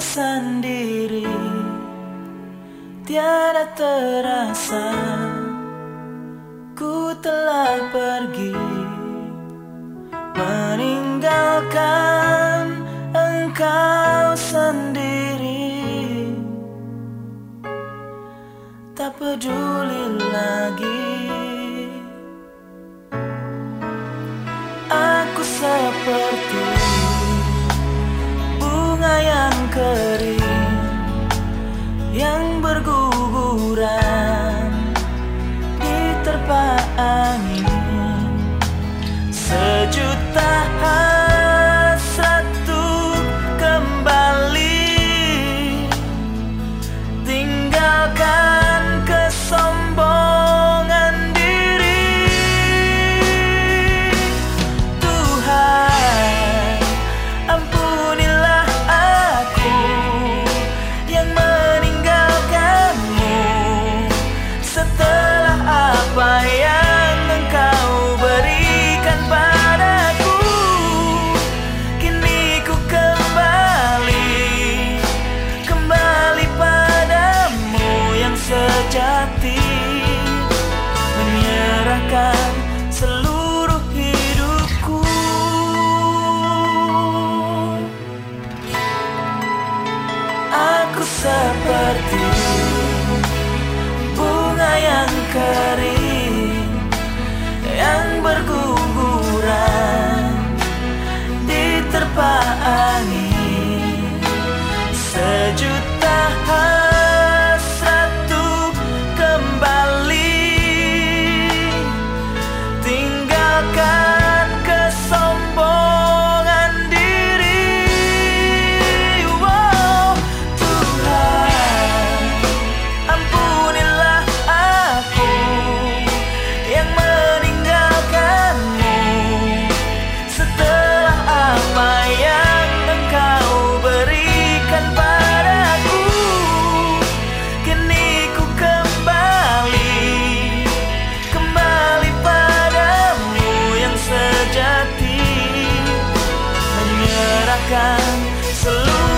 sendiri Tiada terasa. Ku telah pergi Meninggalkan engkau sendiri. Tak peduli lagi kering yang berguguran di terpa angin akan selalu